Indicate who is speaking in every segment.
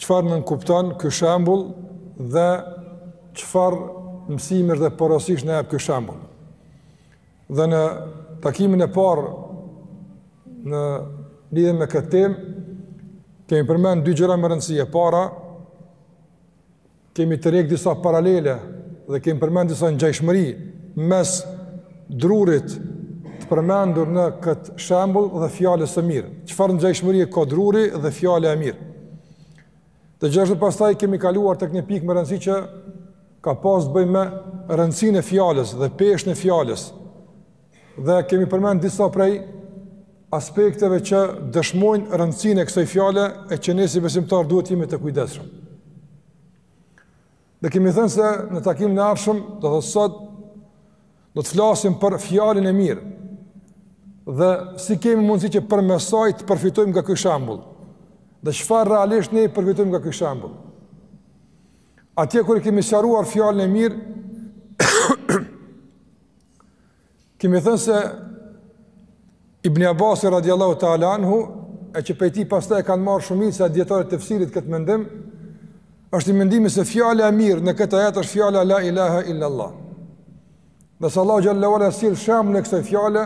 Speaker 1: Çfarë nënkupton ky shembull dhe çfarë mësimesh dhe porosysh na jep ky shembull? Dhe në takimin e parë në lidhje me këtë temë kemi përmend dy gjëra me rëndësi. E para Kemi tërhjek disa paralele dhe kemi përmend disa ngjashmëri mes drurit të përmendur në këtë shembull dhe fjalës së mirë. Çfarë ngjashmërie ka druri dhe fjala e mirë? Dhe gjithashtu pastaj kemi kaluar tek një pikë me rëndësi që ka pas të bëjë me rëndësinë e fjalës dhe peshën e fjalës. Dhe kemi përmend disa prej aspekteve që dëshmojnë rëndësinë e kësaj fjale e që ne si besimtar duhet të jemi të kujdesshëm. Dhe kemi thënë se në takimin e ardhshëm, do të sot, do të flasim për fjalën e mirë, dhe si kemi mundësi që përmes saj të përfitojmë nga ky shembull, dhe çfarë realisht ne përfitojmë nga ky shembull. Atje kur e kemi sqaruar fjalën e mirë, Kemi thënë se Ibn Abbas radiallahu ta'ala anhu, e që pej tij pastaj e kanë marrë shumica dijetarët tefsirit këtë mendim, është i mendimi se fjala e mirë në këtë ajet është fjala la ilaha illallah. Dhe se Allah xhel-le ue ala e sjell shembullin e kësaj fjale,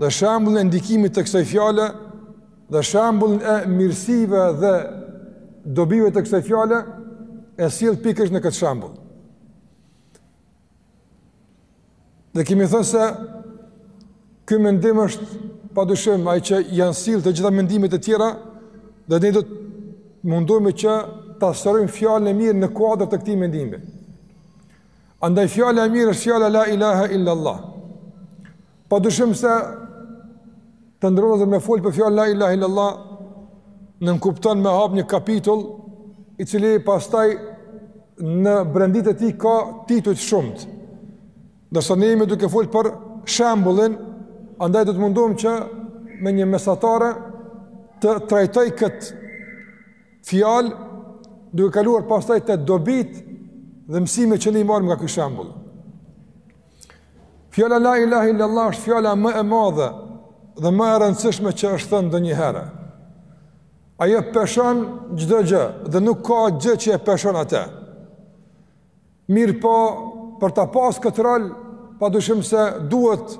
Speaker 1: dhe shembullin e ndikimit të kësaj fjale, dhe shembullin e mirësive dhe dobive të kësaj fjale, e sjell pikërisht në këtë shembull. Dhe kemi thënë se ky mendim është pa dyshim ai që janë sjell të gjitha mendimet e tjera dhe ne do të mundohemi që ta sqarojmë fjalën e mirë në kuadër të këtij mendimi. Andaj fjala e mirë është fjala la ilaha illa Allah. Pa dyshim se të nderuar vëllezër me folë për fjalën la ilahe illallah nënkupton me hap një kapitull i cili pastaj në brenditë e tij ka tituj të shumtë. Ndërsa ne jemi duke folë për shembullin, andaj do të mundohem që me një mesatare ta trajtoj këtë fjalë duke kaluar pastaj te dobitë dhe mësimet që ne i marrim nga ky shembull. Fjala la ilaha illallah është fjala më e madhe dhe më e rëndësishme që është thënë ndonjëherë. Ajo peshon çdo gjë dhe nuk ka gjë që e peshon atë. Mirëpo, për ta pas këtë rol, pa dyshim se duhet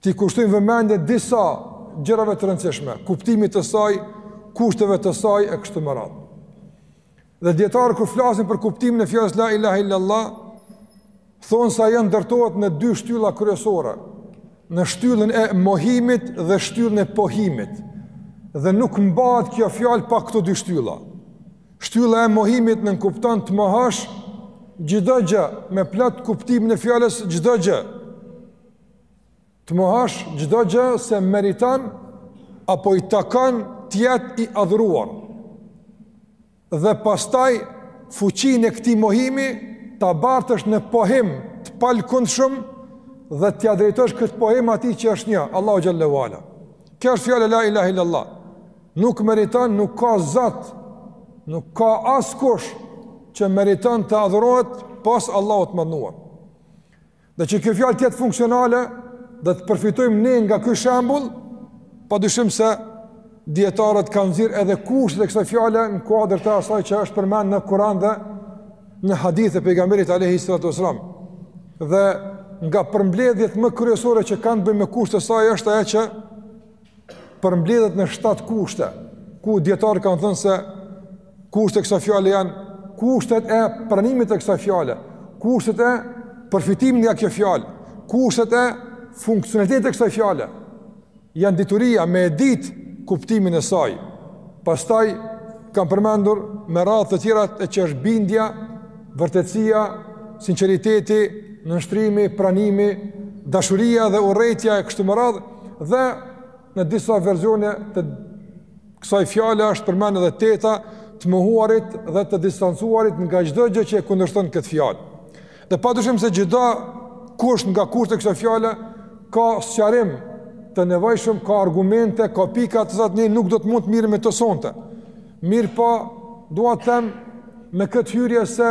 Speaker 1: T'i kushtojmë vëmendje disa gjërave të rëndësishme, kuptimit të saj, kushteve të saj e kështu me radhë. Dhe dietarët kur flasin për kuptimin e fjalës la ilaha illallah, thonë se ajo ndërtohet në dy shtylla kryesore, në shtyllën e mohimit dhe shtyllën e pohimit, dhe nuk mbahet kjo fjalë pa këto dy shtylla. Shtylla e mohimit nënkupton të mohosh çdo gjë, me plot kuptimin e fjalës çdo gjë, Të mohosh çdo gjë se meriton apo i takon të jetë i adhuruar. Dhe pastaj fuqinë e këtij mohimi ta bartësh në pohim të palëkundshëm dhe t'ia drejtosh këtë pohim atij që është një, Allahu xhelle ue ala. Kjo është fjala la ilaha illallah. Nuk meriton, nuk ka zot, nuk ka askush që meriton të adhurohet pos Allahut të madhëruar. Dhe që kjo fjalë të jetë funksionale, dhe të përfitojmë ne nga ky shembull, padyshim se dietarët kanë nxjerr edhe kushtet e kësaj fjale në kuadër të asaj që është përmend në Kur'an dhe në hadithet e pejgamberit alayhi salatu wasalam. Dhe nga përmbledhjet më kryesore që kanë të bëjnë me kushtet e saj është ajo që përmbledhet në shtatë kushte, ku dietarët kanë thënë se kushtet e kësaj fjale janë kushtet e pranimit të kësaj fjale, kushtet e përfitimit nga kjo fjalë, kushtet e funksionalitetit të kësaj fjale, janë dituria me e ditë kuptimin e saj. Pastaj kanë përmendur me radhë të tjerat që është bindja, vërtetësia, sinqeriteti, nënshtrimi, pranimi, dashuria dhe urrejtja e kështu me radhë, dhe në disa versione të kësaj fjale është përmend edhe e teta të mohuarit dhe të distancuarit nga çdo gjë që e kundërshton këtë fjalë. Dhe padyshim se çdo kusht nga kushtet e kësaj fjale ka sqarim të nevojshëm, ka argumente, ka pika të cilat ne nuk do të mund të mirremi me to sonte. Mirëpo, dua të them me këtë hyrje se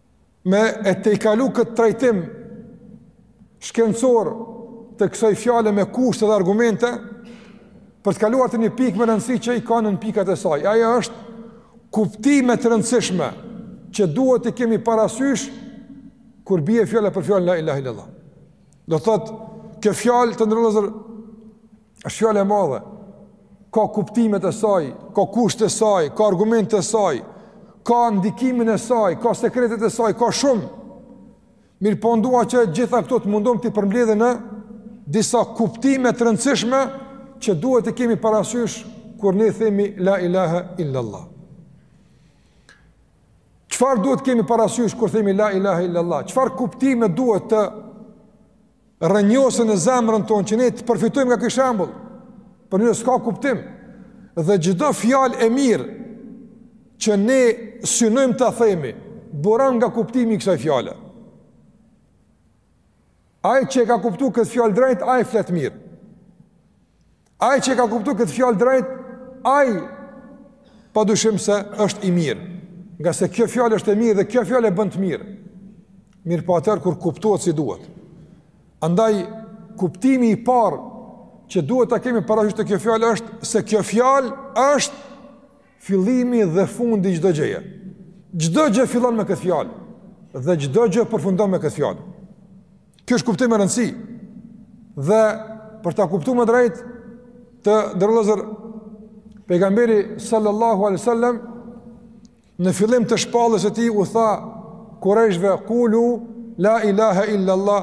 Speaker 1: me e tejkalu këtë trajtim shkencor të kësaj fjale me kushte dhe argumente, për të kaluar te një pikë me rëndësi që i ka nënpikat e saj. Ajo është kuptime të rëndësishme që duhet t'i kemi parasysh kur bie fjala për fjalën la ilahe illallah. Do të thotë, kjo fjalë të nderuar vëllezër është fjalë e madhe, ka kuptimet e saj, ka kushtet e saj, ka argumentet e saj, ka ndikimin e saj, ka sekretet e saj, ka shumë. Mirëpo unë dua që gjitha këto të mundohem t'i përmbledh në disa kuptime të rëndësishme që duhet t'i kemi parasysh kur ne themi la ilaha illallah. Çfarë duhet të kemi parasysh kur themi la ilaha illallah? Çfarë kuptime duhet të rrënjoset në zemrën tonë që ne të përfitojmë nga ky shembull, për ne s'ka kuptim. Dhe çdo fjalë e mirë që ne synojmë ta themi, buron nga kuptimi i kësaj fjale. Ai që e ka kuptuar këtë fjalë drejt, ai flet mirë. Ai që e ka kuptuar këtë fjalë drejt, ai padyshim se është i mirë. Ngase kjo fjalë është e mirë dhe kjo fjalë e bën të mirë. Mirëpo atëherë kur kuptohet si duhet. Andaj kuptimi i parë që duhet ta kemi parasysh te kjo fjalë është se kjo fjalë është fillimi dhe fundi i çdo gjëje. Çdo gjë fillon me këtë fjalë dhe çdo gjë përfundon me këtë fjalë. Kjo është kuptim me rëndësi. Dhe për ta kuptuar më drejt të nderuar vëllezër pejgamberi sallallahu alaihi wasallam në fillim të shpalljes së tij u tha kurejshve kulu la ilaha illa allah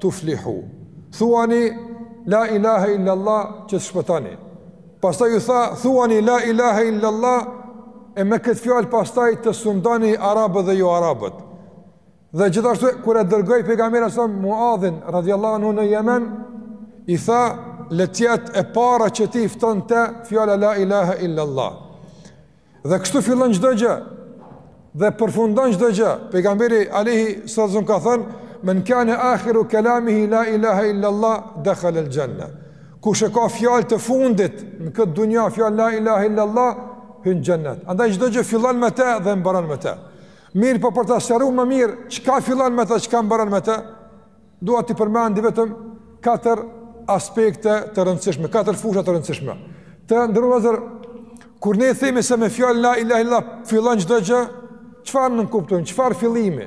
Speaker 1: tuflihu. Thuani la ilaha illa allah që të shpëtoni. Pastaj u tha thuani la ilaha illa allah e me këtë fjalë pastaj të sundoni arabët dhe joarabët. Dhe gjithashtu kur e dërgoi pejgamberi sa Muadhin radhiyallahu anhu në Jemen, i tha le të jetë e para që ti fton te fjala la ilaha illa allah. Dhe kështu fillon çdo gjë. Dhe përfundon çdo gjë. Pejgamberi alayhi sallam ka thënë men kana akhiru kalamihi la ilaha illa allah dakhala al janna. Kush e ka fjalë të fundit në këtë dunja fjalën la ilaha illa allah hyn në xhennet. Andaj çdo gjë fillon me të dhe mbaron me të. Mirëpo për ta sqaru ma mirë, çka fillon me të, çka mbaron me të, dua t'i përmendi vetëm 4 aspekte të rëndësishme, 4 fusha të rëndësishme. Të nderuar vëllezër, kur ne themi se me fjalën la ilaha illallah, fillon çdo gjë, çfarë nënkuptojmë, çfarë fillimi?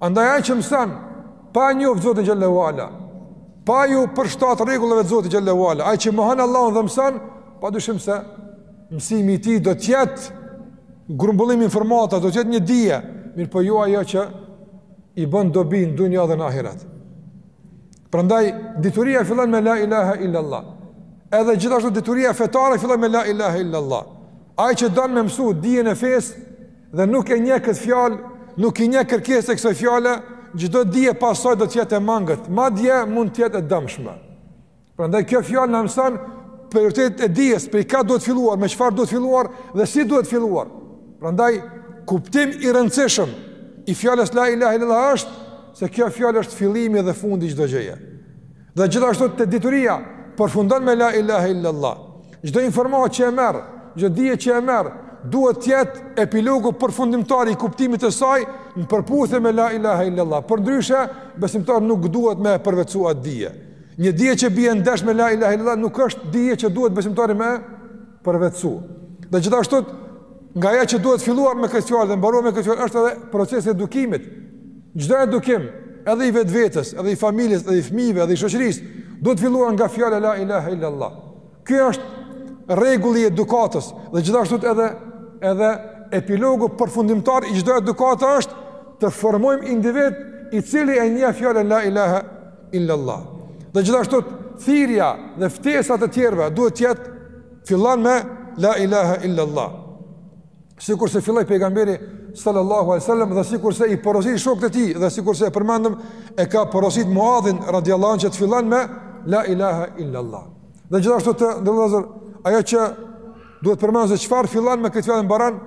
Speaker 1: Andaj ai që mëson pa e njoft Zotin xhelle ue ala, pa iu përshtat rregullave të Zotit xhelle ue ala, ai që mohon Allahun dhe mëson, padyshim se mësimi i tij do të jetë grumbullim informata, do të jetë një dije, mirëpo jo ajo që i bën dobi në dunja dhe në ahiret. Prandaj dituria fillon me la ilaha illa allah. Edhe gjithashtu dituria fetare fillon me la ilaha illa allah. Ai që don me mësu dijen e fesë, Dhe nuk e njeh këtë fjalë, nuk i njeh kërkesat e kësaj fjale, çdo dije pas saj do të jetë e mangët, madje mund të jetë e dëmshme. Prandaj kjo fjalë na mëson prioritetet e dijes, prej ka duhet filluar, me çfarë duhet filluar dhe si duhet filluar. Prandaj kuptim i rëndësishëm i fjalës la ilaha illallah është se kjo fjalë është fillimi dhe fundi i çdo gjëje. Dhe gjithashtu te dituria përfundon me la ilahe illallah. Çdo informatë që e merr, çdo dije që e merr, duhet të jetë epilogu përfundimtari i kuptimit të saj në përputhje me la ilahe illallah. Përndryshe, besimtari nuk duhet me përvetësu atë dije. Një dije që bie ndesh me la ilahe illallah nuk është dije që duhet besimtari me përvetësu. Dhe gjithashtu nga ajo që duhet filluar me këtë fjalë dhe mbaruar me këtë fjalë është edhe procesi i edukimit. Çdo edukim, edhe i vetvetes, edhe i familjes, edhe i fëmijëve, edhe i shoqërisë, duhet të fillojë nga fjala la ilaha illa allah. Ky është rregulli i edukatës dhe gjithashtu edhe edhe epilogu përfundimtar i çdo edukate është të formojmë individ i cili e njeh fjalën la ilaha Illa Allah. Dhe gjithashtu thirrja dhe ftesa e të tjerëve duhet të jetë fillon me la ilaha illa Allah. Sikurse filloi pejgamberi sallallahu alaihi wasallam dhe sikurse i porositi shokët e tij dhe sikurse e përmendëm e ka porosit Muadhin radhiyallahu anhu që të fillon me la ilaha illa Allah. Dhe gjithashtu të ndërlozur ajo që duhet përmendur se çfarë fillon me këtë fjalë e mbaron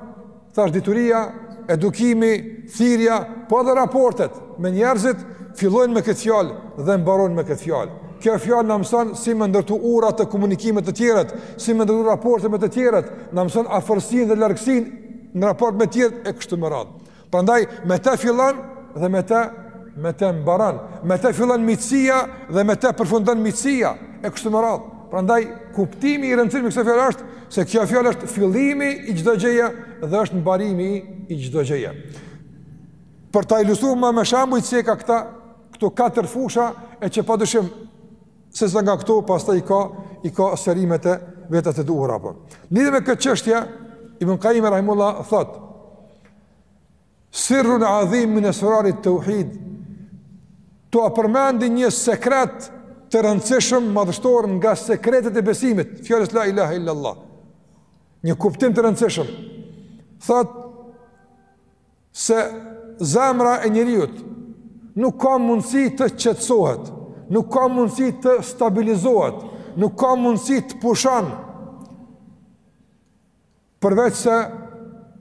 Speaker 1: Thashë dituria, edukimi, thirrja, po edhe raportet me njerëzit fillojnë me këtë fjalë dhe mbarojnë me këtë fjalë. Kjo fjalë na mëson si me ndërtu ura të komunikimit me të tjerët, si me ndërtu raporte me të tjerët, na mëson afërsinë dhe largësinë në raport me të tjerët e kështu me radhë. Prandaj me të fillon dhe me të me të mbaron. Me të fillon miqësia dhe me të përfundon miqësia e kështu me radhë. Prandaj kuptimi i rëndësishëm i kësaj fjale është se kjo fjalë është fillimi i çdo gjëje dhe është mbarimi i çdo gjëje. Për ta ilustru ma me shembuj se ka këta këto katër fusha e që padyshim secila nga këto pastaj ka i ka sqarimet e veta të duhura, po në lidhje me këtë çështje Ibn Qayyim rahimullah thotë Sirrun adhim min esrari tauhid. T'ua përmendi një sekret të rëndësishëm madhështor nga sekretet e besimit, fjalës la ilaha illa allah. Një kuptim të rëndësishëm. Thotë se zemra e njeriut nuk ka mundësi të qetësohet, nuk ka mundësi të stabilizohet, nuk ka mundësi të pushon Përveç se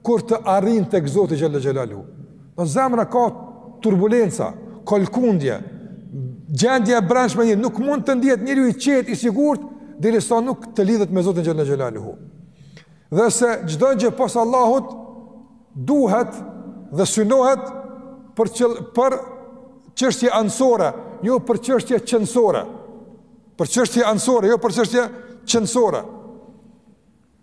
Speaker 1: kur të arrin tek Zoti xhelle xhelaluhu. Në zemra ka turbulenca, ka lkundje. Gjendja e brendshme një nuk mund të ndihet njeriu i qetë, i sigurt derisa nuk të lidhet me Zotin xhelle xhelaluhu. Dhe se çdo gjë pos Allahut duhet dhe synohet për çel, për çështje anësore, jo për çështje qenësore. Për çështje anësore, jo për çështje qenësore.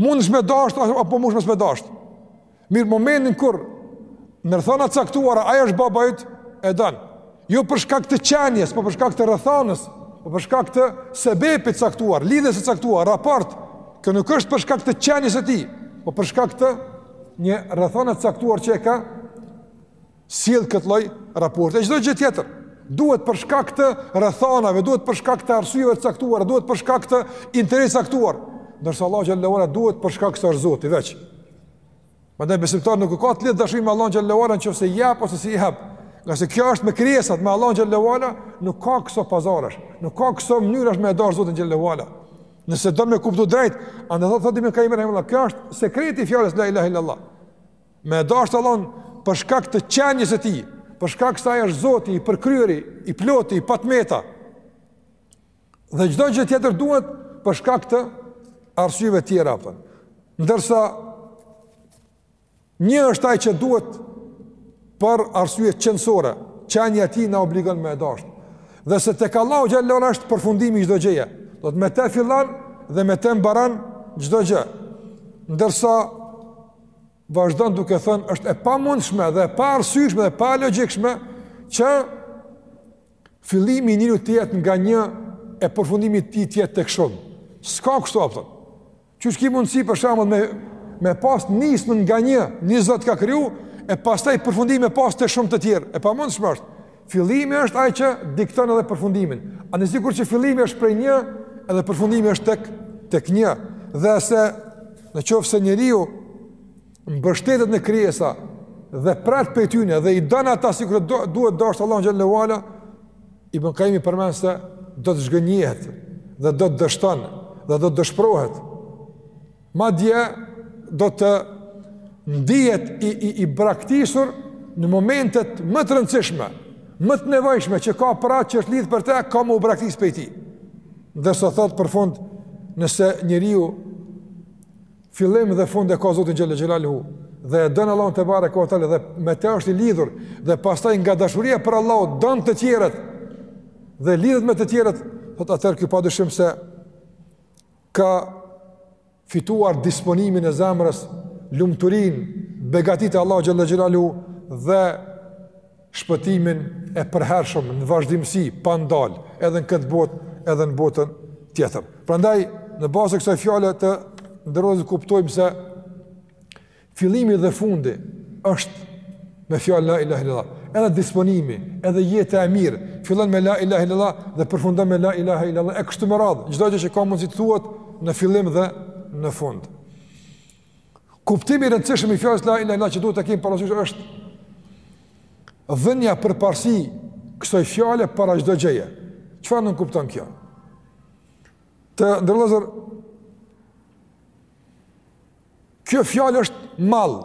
Speaker 1: Mundësh me dasht, apo mundësh me dasht. Mirë momentin kur në rrethana të caktuara, ai është baba yt, e don. Jo për shkak të qenies, po për shkak të rrethanës, po për shkak të sebepit të caktuar, lidhjes së caktuar, raport, kjo nuk është për shkak të qenies së tij, po për shkak të një rrethane të caktuar që e ka, sjell këtë lloj raporti. E çdo gjë tjetër duhet për shkak të rrethanave, duhet për shkak të arsyeve të caktuara, duhet për shkak të interesit të caktuar. Ndërsa Allahu xhel-le ue ala duhet për shkak se është Zoti vetë. Prandaj besimtari nuk ka të lidh dashuri me Allahun xhel-le ue ala nëse i jep ose s'i jep. Ngase kjo është me krijesat, me Allahun xhel-le ue ala nuk ka këso pazaresh, nuk ka këso mënyrash me dash Zotin xhel-le ue ala. Nëse do me kuptu drejt, andaj thotë thotë Ibn Kajimi rahimehullah, kjo është sekreti i fjalës la ilaha illallah. Me e dashtë Allahun për shkak të qenies së tij, për shkak se ai është zoti, i përkryeri, i ploti, i pa të meta. Dhe çdo gjë tjetër duhet për shkak të arsyeve tjera, apo? Ndërsa, një është ai që duhet për arsye qenësore, qenia e tij na obligon me e dashtë. Dhe se tek Allahu xhel-le ue ala është përfundimi i çdo gjëje. Do të me te fillon dhe me te mbaron çdo gjë. Ndërsa, vazhdon duke thënë është e pamundshme dhe e paarsyeshme dhe palogjikshme që fillimi i njeriu të jetë nga një e përfundimi i tij të jetë tek shumë. S'ka kështu apo? Qysh ki mundësi për shembull me pas nismën nga një, një zot ka kriju e pastaj përfundimin me pas tek shumë të tjerë. E pamundshme është. Fillimi është ai që dikton edhe përfundimin. A në sikur që fillimi është prej një, edhe përfundimi është tek, tek një. Dhe se në qoftë se njeriu mbështetet në krijesa dhe pret prej tyne dhe i don ata sikur do, duhet dashtë Allahun xhel-le ue ala, Ibn Kajimi përmend se do të zhgënjihet dhe do të dështon dhe do të dëshprohet. Madje do të ndihet i i i braktisur në momentet më të rëndësishme, më të nevojshme që ka për atë që është lidh për të, ka me u braktis prej tij. Ndërsa thotë për fund, nëse njeriu fillim dhe fund e ka Zotin xhel-le xhelaluhu, dhe e don Allahun tebareke ue teala dhe me te është i lidhur, dhe pastaj nga dashuria për Allahun don të tjerët, dhe lidhet me të tjerët, thotë atëherë ky pa dyshim se ka fituar disponimin e zemrës, lumturinë, begatitë e Allahut xhel-le xhelaluhu dhe shpëtimin e përhershëm në vazhdimësi pa ndal, edhe në këtë botë, edhe në botën tjetër. Prandaj në bazë të kësaj fjale të nderuar kuptojmë se Fillimi dhe fundi është me fjalën la ilahe illallah. Edhe disponimi, edhe jeta e mirë fillon me la ilahe illallah dhe përfundon me la ilahe illallah. E kështu me radhë, çdo gjë që ka mundësi të thuhet në fillim dhe në fund. Kuptimi i rëndësishëm i fjalës la ilahe illallah që duhet të kemi parasysh është dhënia përparësi kësaj fjale para çdo gjëje. Çfarë nënkupton kjo? Të nderuar Kjo fjalë është mall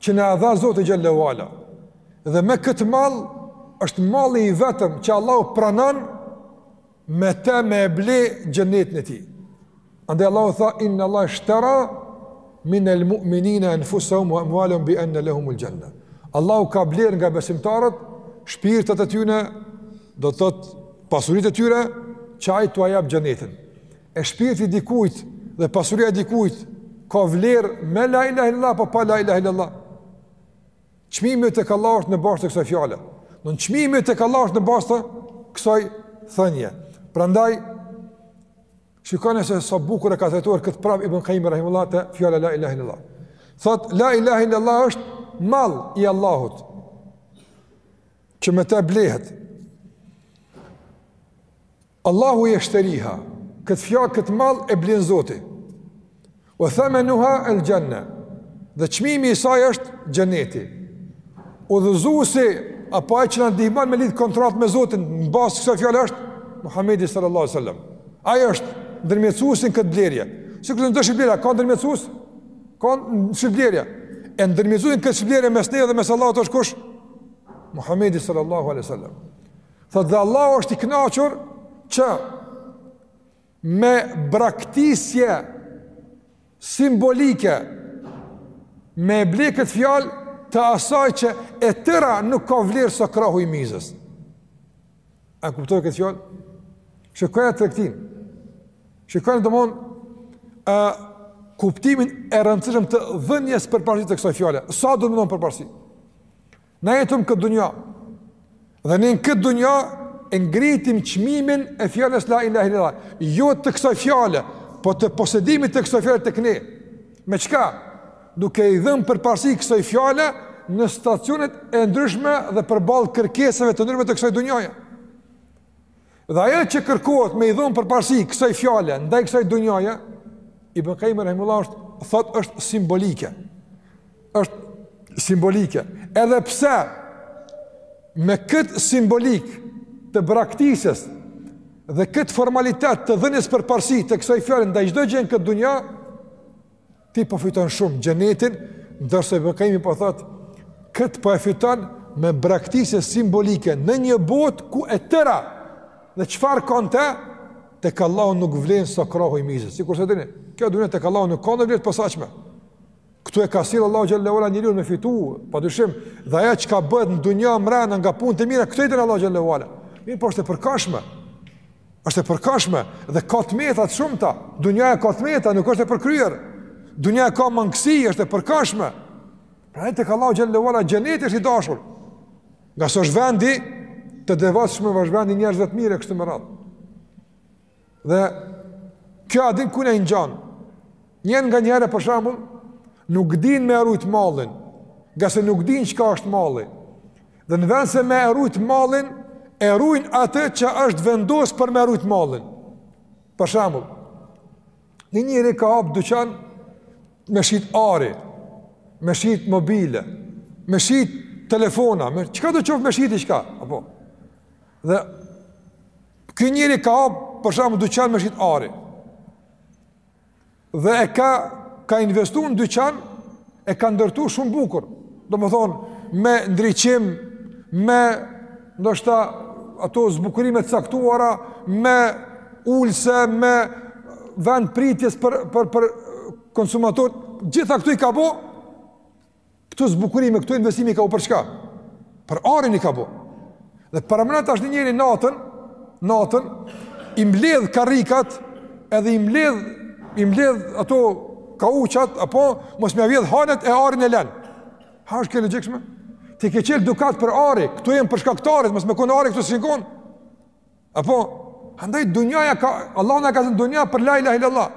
Speaker 1: që na e dha Zoti xhel-le ue ala. Dhe me këtë mall është malli i vetëm që Allahu pranon me të me e ble xhenetin e tij. Andaj Allahu tha inna Allah ishtara min al-mu'minina anfusahum wa amwalahum bi anna lahum al-janna. Allahu ka blerë nga besimtarët shpirtat e tyre, do të thotë pasuritë e tyre, që ai t'ua jap xhenetin. E shpirti i dikujt dhe pasuria e dikujt ka vlerë me la ilahe illallah apo pa la ilahe illallah. Çmimi tek Allahu është në bazë të kësaj fjale. Do të çmimi tek Allahu është në bazë të kësaj thënie. Prandaj shikoni se sa bukur e ka trajtuar këtë prapë Ibn Qayyim rahimullahu te fjala la ilahe illallah. Thotë la ilahe illallah është mall i Allahut. Që me të blehet. Allahu yashtariha. Këtë fjalë këtë mall e blen Zoti. Wa thamanuha al-janna. Dhe çmimi i saj është xheneti. Udhëzuesi apo ai që na ndihmon me lidh kontratë me Zotin, në bazë të kësaj fjale është Muhamedi sallallahu alaihi wasallam. Ai është ndërmjetësuesi në këtë blerje. Sikur çdo shitblerje ka ndërmjetësues? Ka shitblerja. E ndërmjetësuesi në këtë blerje mes neve dhe mes Allahut është kush? Muhamedi sallallahu alaihi wasallam. Thotë dhe Allahu është i kënaqur që me braktisje simbolike me e ble këtë fjalë të asaj që e tëra nuk ka vlerë sa krahu i mizës. A kuptoni këtë fjalë? Shikojeni atë tregti. Shikoni domethënë kuptimin e rëndësishëm të dhënies përparësi të kësaj fjale. Ça do me thënë përparësi? Na jetojmë në këtë dunja, dhe ne në këtë dunja e ngritim çmimin e fjalës la ilahe illallah, jo të kësaj fjale, po të posedimit të kësaj fjale tek ne. Me çka? Duke i dhënë përparësi kësaj fjale në stacionet e ndryshme dhe përballë kërkesave të ndryshme të kësaj dunjaje. Dhe ajo që kërkohet me i dhënë përparësi kësaj fjale, ndaj kësaj dunjaje, Ibn Qayyim rahimullah është, thotë është simbolike. është simbolike. Edhe pse, me këtë simbolikë të braktisjes dhe këtë formalitet të dhënies përparësi të kësaj fjale, ndaj çdo gjëje në këtë dunja, Ti po fiton shumë xhenetin, ndërsa Ibn Kajimi po thotë, këtë po e fiton me braktisje simbolike në një botë ku e tëra dhe çfarë ka në te tek Allahu nuk vlen sa krahu i mizës. Sikurse e dini, kjo dunja tek Allahu nuk ka vlerë të posaçme. Këtu e ka sjell Allahu Xhelle ue Ala njeriun me fitu, padyshim, dhe ajo çka bëhet në dunja mrena nga punët e mira, këto i don Allahu Xhelle ue Ala. Mirëpo është e përkohshme. Është e përkohshme dhe ka të meta të shumta. Dunjaja ka të meta, nuk është e përkryer. Dunjaja ka mangësi, është e përkohshme. Pra tek Allahu Xhelle ue Ala, xheneti është i dashur. Ngase është vendi i të devotshmëve, është vendi i njerëzve të mirë, e kështu me radhë. Dhe kjo a din kujna i ngjan. Njerëzit nganjëherë për shembull, nuk din me e rujt mallin, ngase nuk din çka është malli. Dhe në vend se me e rujt mallin, e rujn atë që është vendos për me e rujt mallin. Për shembull, një njeri ka hapë dyqan me shit ari, me shit mobile, me shit telefona, me çkado qoftë me shit diçka? Apo? Dhe ky njeri ka hapë për shembull dyqan me shit ari. Dhe e ka, ka investu në dyqan, e ka ndërtu shumë bukur. Domethonë, me ndriçim, me ndoshta ato zbukurime t'caktuara, me ulse, me vend pritjes për, për, për konsumatorë, gjitha këto i ka bo, Këto zbukurime, këto investime i ka bo për çka? Për arin i ka bo. Dhe paramena tash një njeri natën, natën, i mbledh karrikat edhe i mbledh, i mbledh ato kauçat, apo mos me ia vjedh hajnat e arin e len. A është kjo logikshme? Ti ke qelë dyqan për ari, këto janë për shkak t'arit, mos me konë ari këto s'in konë. Apo, andaj dunjaja ka, Allah e ka kriju dunjan për la ilahe illallah.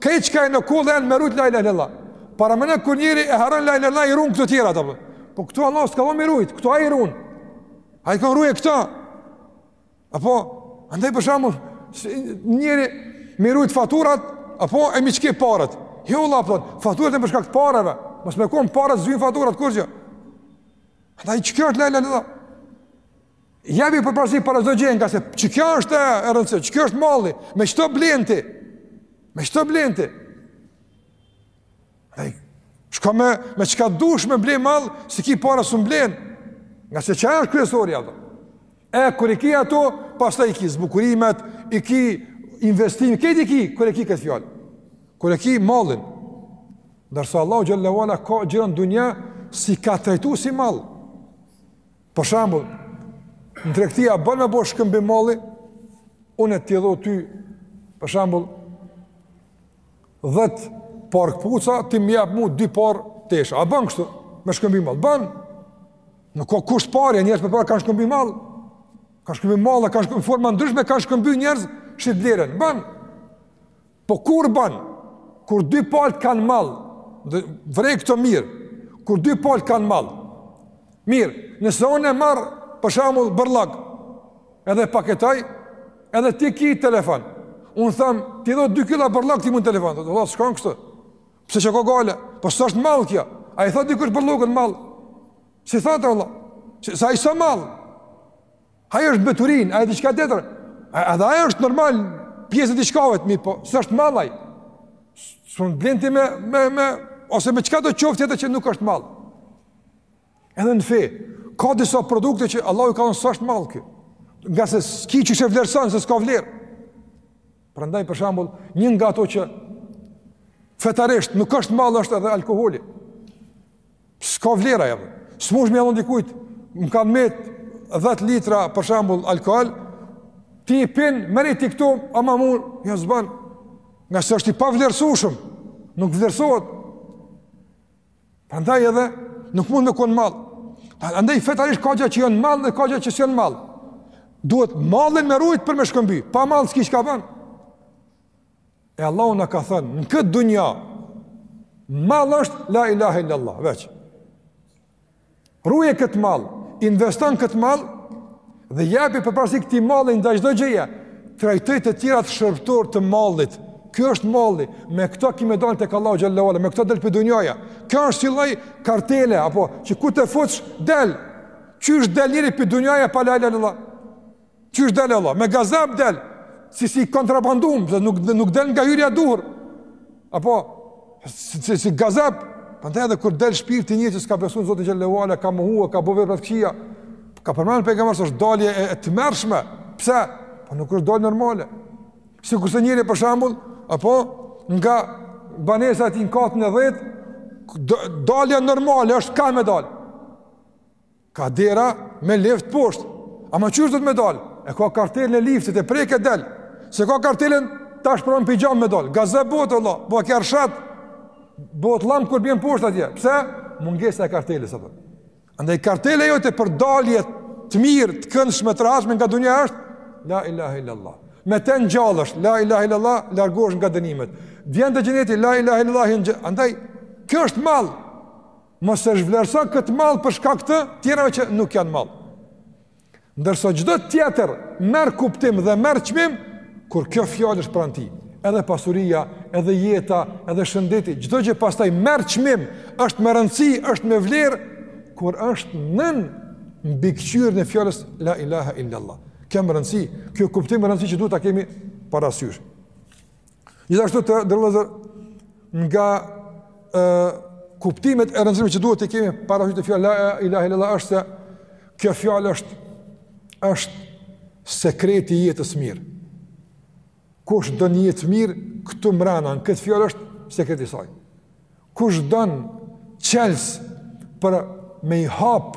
Speaker 1: Krejt çka janë ka dhe janë me rujt la ilahe illallah. Paramena kur njeri e harron la ilahe illallah i run këto tjera. Apo këto Allah s'ka thënë me i rujtë, këto ai i run. Ai ka me rujt këta. Apo, andaj për shembull, njeri me rujtë faturat, apo e m'i hjek paret. Jo, Allah, për, faturat janë për shkak të pareve. Mos me konë paret s'vyjn faturat kurgjë? Andaj qekjo është la ilahe illallah. Jepi përparësi para çdo gjëje, ngase qekjo është e rëndësishme, qekjo është malli, me qëto blen ti, me qëto blen ti. Ej, shko me, me çka dush me ble mall, s'i ki para s'mun blen, ngase qaj është kryesori ato. E, kur i ki ato, pastaj i ki zbukurimet, i ki investimet, këto i ki, kur e ki këtë fjalë, kur e ki mallin. Ndërsa Allahu Xhelle ue Ala kurgjo n'dunja s'e ka trajtu si mall. Për shembull, në tregti a bën me bo shkëmbim malli, unë t'i dho ty për shembull 10 par këpuca, ti më jap mu dy par tesha. A bën kështu? Me shkëmby mall. Bën. Nuk ka kusht parja, njerëzit e parë kanë shkëmby mall. Kanë shkëmby mall, kanë shkëmby forma ndryshme, kanë shkëmby njerëz shit vlerën. Bën. Po kur bën? Kur dy palët kanë mall, vërej këto mirë. Kur dy palët kanë mall. Mirë, nëse unë e marr për shembull bërllog, edhe paketoj, edhe ti ki telefon. Unë them, t'i dho 2 kg bërllog ti mu telefon. Do të thotë shkon kështu. Pse çka gale? Po s'është mall kjo. A i thot dikush bërllogut mall? S'i thot Allah? Se ai s'a mall? Ai është mbeturin, ai diçka tjetër. Edhe ai është normal pjesë e diçkavet, mirëpo, s'është mall ai. S'un blen ti me me me ose me çkado qoftë atë që nuk është mall. Edhe në fe, ka disa produkte që Allahu ka thënë s'është mall kjo. Ngase s'ki çë e vlerëson se s'ka vlerë. Prandaj për shembull, një nga ato që fetarisht nuk është mall është edhe alkoholi. S'ka vlerë ai. S'mush me ia dhon dikujt, më kanë met 10 litra për shembull alkool, ti i pin, merri ti këtu, ama mu, jo s'bën. Ngase është i pavlerësueshëm, nuk vlerësohet. Prandaj edhe nuk mund me kon mall. Andaj fetarisht ka gja që janë mall dhe ka gja që s'janë mall. Duhet mallin me rujt për me shkëmby. Pa mall s'ki çka bën. E Allahu na ka thënë, në këtë dunja, mall është la ilahe illa Allah, veç. Ruje këtë mall, investo n'këtë mall, dhe jepi përparësi këtij malli ndaj çdo gjëje, trajtoji të tjerat shërbëtor të mallit, kjo është malli, me këto ki me dalë tek Allahu xhelle ve ala, me këto del pi dunjaje, kjo është si lloj kartele, apo, që ku të futsh, del, qysh del njeri pi dunjaje pa la ilahe illa Allah, Qysh del Allah? Me gazep del. Si si kontrabandum, se nuk nuk del nga hyrja e duhur. Apo si si, si gazep. Prandaj edhe kur del shpirti i njeriut që s'ka besu Zotin xhelle ve ala, ka mohu, ka bo vepra t'kqija. Ka përmendur pejgamberi se është dalje e, e tmerrshme. Pse? Po nuk është dalje normale. Sikurse njeri për shembull, apo nga banesa e tij në katin e 10, dalja normale është kah me dalë. Kah dera me lift poshtë. Ama qysh do të me dalë? E ka kartelën e liftit, e prek e del. S'e ka kartelën, tash prej penxhere me dalë. Gazep bohet, Allah, bohet sheshat. Bohet llom kur bjenë poshtë atje. Pse? Mungesa e kartelës, apo. Andaj kartela jote për dalje të mirë, të këndshme, të rrafshme nga dunja është, la ilaha illallah. Me të ngjallesh, la ilaha illallah, largohesh nga dënimet. Vjen te xheneti, la ilaha illallah, andaj, kjo është mall. Mos e zhvlerëso këtë mall për shkak të tjerave që nuk janë mall. Ndërsa çdo tjetër merr kuptim dhe merr çmim kur kjo fjalë është pranë ti. Edhe pasuria, edhe jeta, edhe shëndeti, çdo gjë pastaj merr çmim, është me rëndësi, është me vlerë kur është nën mbikëqyrjen e fjalës la ilaha illallah. Kjo me rëndësi, kjo kuptim me rëndësi që duhet ta kemi parasysh. Gjithashtu të nderuar vëllezër nga e, kuptimet e rëndësishme që duhet t'i kemi parasysh te fjala la ilaha illallah është se kjo fjalë është është sekreti i jetës së mirë. Kush do një jetë mirë këtu mrena, në këtë fjalë është sekreti i saj. Kush don çels për me i hap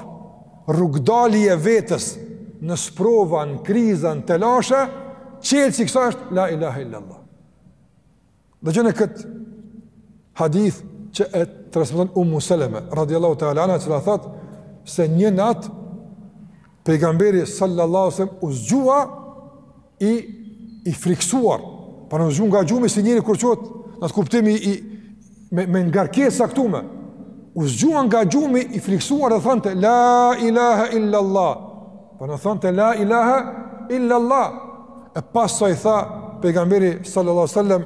Speaker 1: rrugdali e vetes në sprova, në kriza, në telashe, çelësi i kësaj është la ilaha illallah. Dëgjone këtë hadith që e transmeton Ummu Seleme, radiallahu ta'ala anha, e cila thotë se një natë pejgamberi sallallahu sallam u zgjua i i friksuar, pra, u zgju nga gjumi si njeri kur çohet, në atë kuptim, me, me ngarkesë të caktume, u zgjua nga gjumi i friksuar dhe thonte, la ilaha illa Allah, pa nda thonte, la ilaha illa Allah, e pastaj tha, pejgamberi sallallahu sallam,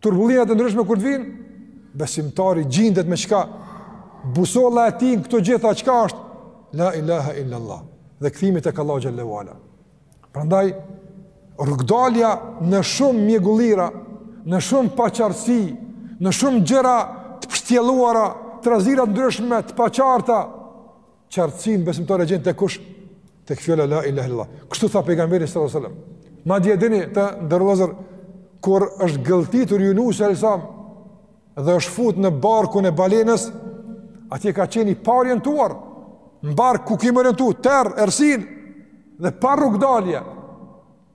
Speaker 1: Turbullirat e ndryshme kur të vijnë, besimtari gjindet me çka busolla e tij në këto gjitha çka është la ilaha illa allah dhe kthimi tek allah xhele ue ala. Prandaj rrugdalja në shumë mjegullira, në shumë paqartësi, në shumë gjëra të pështjelluara, trazira të ndryshme, të paqarta, qartësinë besimtari e gjen tek kush? Tek fjala la ilaha illallah. Kështu tha pejgamberi sallallahu alajhi wasallam. Madje dini të nderuar vëllezër kur është gëlltitur Yunus alajhissalam dhe është fut në barkun e balenës, atje ka qenë i paorientuar në bark ku ki me u orientu, terr, errësinë dhe pa rrugdalje.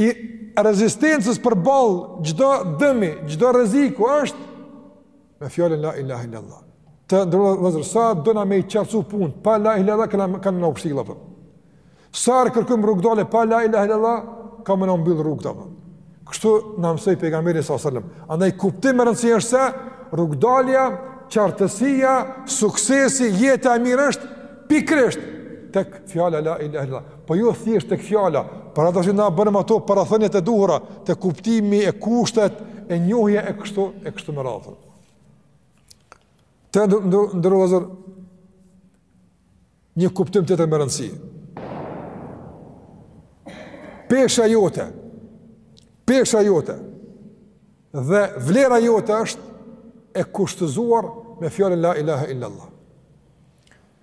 Speaker 1: i rezistencës përballë çdo dëmi, çdo rreziku është me fjalën la ilaha illallah. Të nderuar vëllezër, sa dona me i qartësu punët, pa la ilaha illallah kanë me na u pshtjellë prap. Sa herë kërkojmë rrugëdalje, pa la ilaha illallah, kanë me na u mbyllë rrugët prap. Kështu na mësoi pejgamberi s.a.s. Andaj kuptim me rëndësi është se rrugëdalja, qartësia, suksesi, jeta e mirë është pikrisht tek fjala la ilaha illallah. Po jo thjesht tek fjala, por ato që na bënë ato parathëniet e duhura, te kuptimi e kushtet e njohja e kështu e kështu me radhë. Të nderuar vëllezër, një kuptim tjetër me rëndësi. Pesha jote, pesha jote dhe vlera jote është e kushtëzuar me fjalën la ilaha illallah.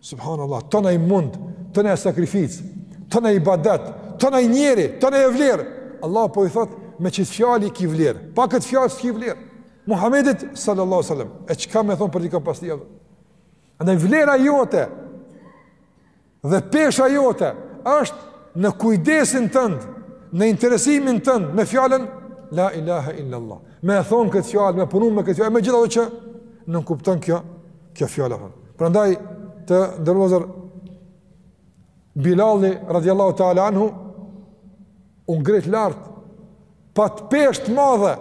Speaker 1: Subhanallah, tanë ai mund, tanë ajo sakrificë, tanë ai ibadet, tanë ai njeri, tanë ajo vlerë. Allahu po i thot, me qëtë fjalë ki vlerë. Pa këtë fjalë s'ki vlerë. Muhammedit sallallahu sallam, e çka me thonë për dikën pas tij? Andaj vlera jote dhe pesha jote është në kujdesin tënd, në interesimin tënd, me fjalën La ilaha illallah. Me thonë këtë fjalë, me punu me këtë fjalë, me gjithë ato që nënkupton kjo kjo fjalë. Prandaj të nderuar vëllezër, Bilali radiallahu taala anhu u ngrit lart pat peshë të madhe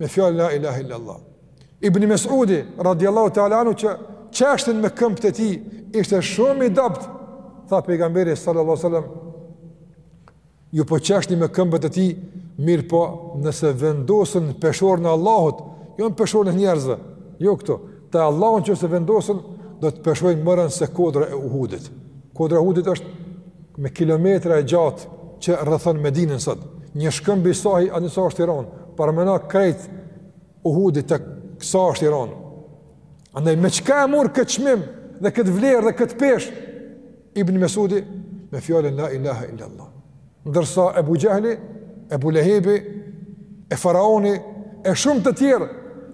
Speaker 1: me fjalën la ilaha illa allah. Ibn Mesudi radiallahu taala anhu që qeshnin me këmbët e tij ishte shumë i dobët tha pejgamberi sallallahu alaihi wasallam Ju po qeshni me këmbët e tij, mirëpo nëse vendosen në peshoren e Allahut, jo në peshoren e njerëzve, jo këtu, te Allahu në qoftë se vendosen, do të peshojnë më rëndë se kodra e Uhudit. Kodra e Uhudit është me kilometra e gjatë që rrethon Medinën sot. Një shkëmb i saj ai sa është i randë, paramendo krejt Uhudi tek sa është i randë. Andaj, me çka e mur këtë çmim dhe këtë vlerë dhe këtë peshë, Ibn Mesudi me fjalën la ilaha illa Allah. Ndërsa Ebu Gjehli, Ebu Lehebi, e Faraoni, e shumë të tjerë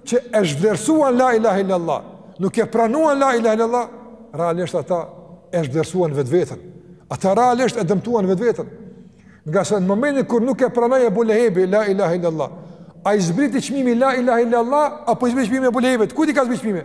Speaker 1: që e zhvlerësuan la ilaha illa Allah, nuk e pranuan la ilaha illa Allah, realisht ata e zhvlerësuan vetveten. Ata realisht e dëmtuan vetveten. Ngase në momentin kur nuk e pranoi Ebu Lehebi, la ilaha illa Allah, a i zbriti çmimi la ilaha illa Allah, apo i zbriti çmimi Ebu Lehebit, kujt i ka zbrit çmimi?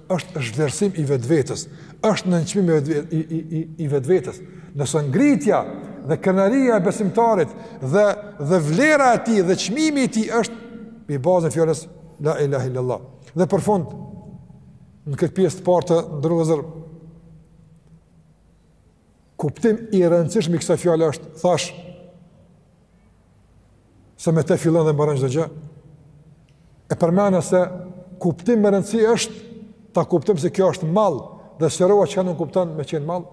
Speaker 1: është zhvlerësim i vetvetes, është nënçmim i vetë i i i, i vetvetes. Ndërsa ngritja dhe krenaria e besimtarit dhe dhe vlera e tij dhe çmimi i tij është mbi bazën e fjalës la ilaha illallah. Dhe për fund në këtë pjesë të parë të nderuar vëllezër Kuptim i rëndësishëm i kësaj fjale është, thash, se me te fillon dhe mbaron çdo gjë. E përmenda se kuptim me rëndësi është ta kuptojmë se kjo është mall dhe sqarova çka nënkupton me qenë mall.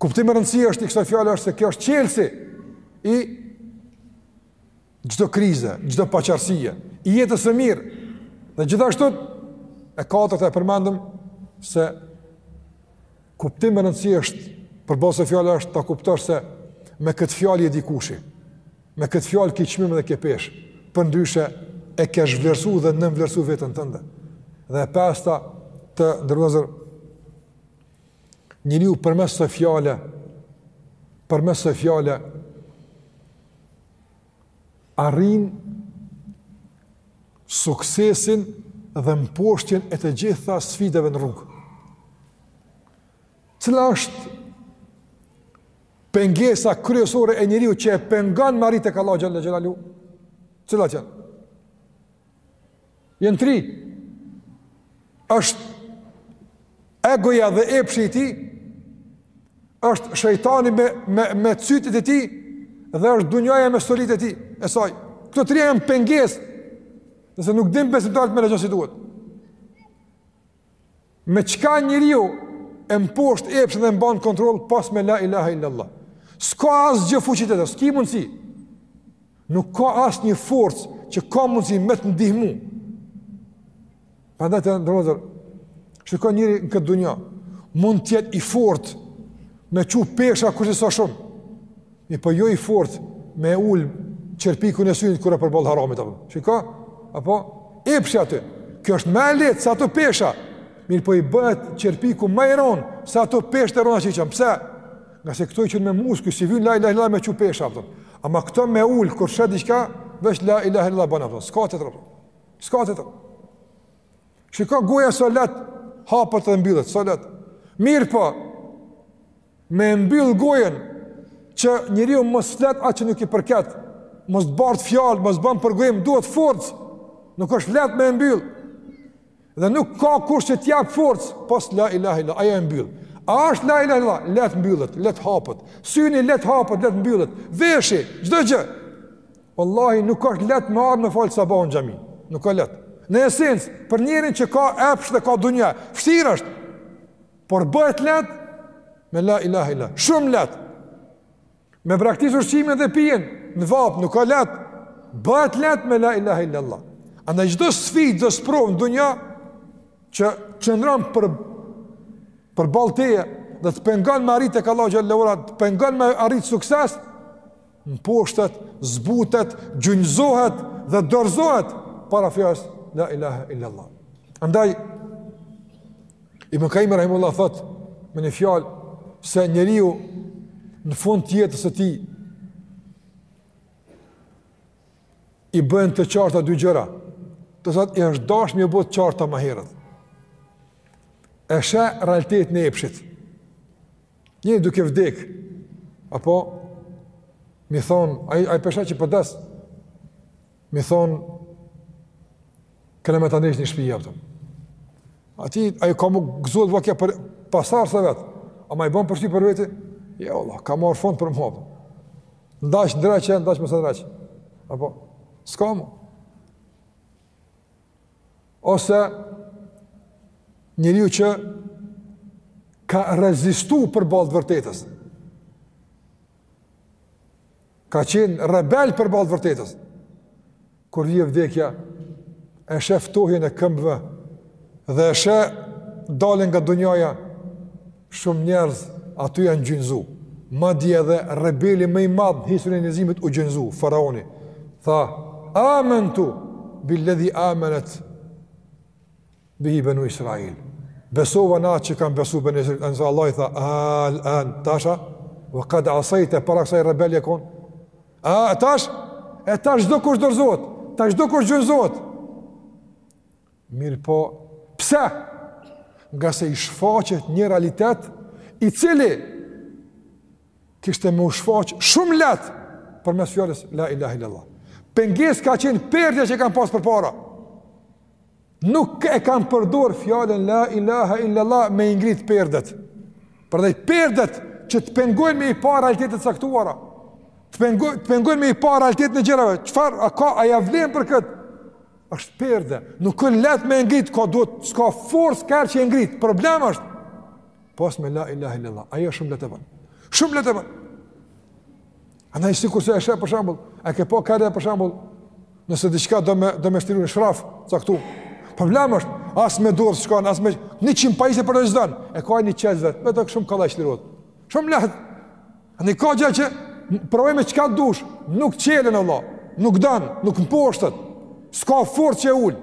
Speaker 1: Kuptim me rëndësi është i kësaj fjale është se kjo është çelësi i çdo krize, çdo paqartësie, i jetës së mirë. Dhe gjithashtu e katërta e përmendëm se kuptim me rëndësi është për këso fjale është ta kuptosh se me këtë fjalë je dikushi. Me këtë fjalë ke çmim dhe ke peshë. Përndryshe e ke zhvlerësu dhe nënvlerësu veten tënde. Dhe e pesta të nderuar njeriu përmes kësaj fjale përmes kësaj fjale arrin suksesin dhe mposhtjen e të gjitha sfidave në rrugë. Cila është pengesa kryesore e njeriut që e pengon me arrit tek Allahu xhalla xhelalu? Cilat janë? Janë tri. është egoja dhe epshi i tij, është shejtani me, me, me cytjet e tij, dhe është dunjaja me stolitë e tij, e saj. Këto tria janë pengesë, nëse nuk dim besimtarët me reagu si duhet. Me çka njeriu e mposht epshin dhe mban kontroll pos me la ilaha illallah. S'ka asgjë fuqi tjetër, s'ki mundësi. Nuk ka asnjë forcë që ka mundësi me të ndihmu. Prandaj të nderuar, shiko njeri në këtë dunja, mund të jetë i fortë me çu pesha kushedi sa shumë. Mirëpo jo i fort me ul qerpikun e synit kur është përballë haramit apo. Shiko? Apo e pse aty? Kjo është më e lehtë sa ato pesha. Mirëpo i bëhet qerpiku më i rëndë sa ato pesha të rënda që janë. Pse? Ngase këto çohen me muskuj s'i vyn la ilaha illa me çu pesha apo. Ama këto me ul kur sheh diçka, veç la ilaha illa bën apo. S'ka tjetër. S'ka tjetër. Shiko goja sa lehtë hapet dhe mbyllet, sa lehtë. Mirëpo. Me e mbyll gojën që njeriu mos flet atë që nuk i përket, mos bart fjalë, mos bën përgojim, duhet forcë. Nuk është lehtë me e mbyll. Dhe nuk ka kush që të jap forcë pos la ilaha illa, ajo e mbyll. A është la ilaha illa, lehtë mbyllet, lehtë hapet. Syni lehtë hapet, lehtë mbyllet. Veshi, çdo gjë. Vallahi nuk është lehtë me ardh me fal sabahun në xhami. Nuk ka lehtë. Në esencë, për njerin që ka epsh dhe ka dunja, vështirë është. Por bëhet lehtë me la ilahe illa, shumë lehtë. Me braktis ushqimin dhe pijen, në vapë, nuk ka lehtë. Bëhet lehtë me la ilahe illa Allah. Andaj çdo sfidë, çdo sprovë në dunja, që qëndron për, përballë teje, dhe të pengon me arrit tek Allahu xhalla xhelalu, të pengon me arrit sukses, mposhtet, zbutet, gjunjëzohet dhe dorëzohet para fjalës la ilaha illa allah. Andaj Ibn Kajimi rahimehullah thotë me një fjalë se njeriu në fund të jetës së tij i bëhen të qarta dy gjëra. Domethënë i është dashtë me iu bo të qarta ma herët. E sheh realitetin e epshit. Njeri duke vdek, apo, me i thonë, a i pesha që po vdes, po me i thonë, kena me ta ndreq një shpi, apëtëm. Atij, ai ka m'u gëzu, po kja për pasarë së vetë, ama i bon për shqipë për veti, ja, jo, Allah, ka marrë fund për më hapë. Ndash ndreqe, ndash mos e ndreqe. Apo, s'ka m'u. ose njeriu që ka rezistu përballë të vërtetës, ka qenë rebel përballë të vërtetës, kur vjen vdekja, e sheh ftohjen e këmbëve, dhe e shef daljen nga dunjaja, Shumë njerëz aty janë gjunjëzu. Madje edhe rebeli më i madh n'historinë e njerëzimit u gjunjëzu, faraoni. Tha: "Amentu bil-ledhi amenet bihi benu Israil." Besova në atë që kanë besu benu Israil. Ndërsa Allahu i tha: "Al an, tash a, ve kad asajte, para kësaj rebel je kon." A tash e tash çdo kush dorëzohet, tash çdo kush gjunjëzohet. Mirëpo, pse? Ngase i shfaqet një realitet i cili kishte me u shfaq shumë lehtë përmes fjalës la ilaha illallah. Pengesë ka qenë perdja që e kam pas përpara. Nuk e kam përdor fjalën la ilaha illallah me i ngrit perdet. Perdja, perdet që të pengojnë me i pa realitetet e caktuara. Të pengojnë me i pa realitetin e gjërave. Çfarë, a ka, a ja vlen për këtë? është perde, nuk është lehtë me e ngrit, ka duhet, s'ka forcë kurrë që e ngrit, problem është, po me la ilahe illallah, ajo shumë lehtë e bën, shumë lehtë e bën, andaj sikurse e sheh për shambull, a ke pa kurrë, e për shambull, nëse diçka do me, do me shtrëngu një shraf, ca këtu, problem është, as me dorë shkon, as me, një çikë pajisje përkatëse, e ka një qezve, me të shumë kalla i shtrëngohet, shumë lehtë, A ka gjë që provoje me çka dush, nuk çelën Allah, nuk dan, nuk mposhtet. S'ka forcë që e ul.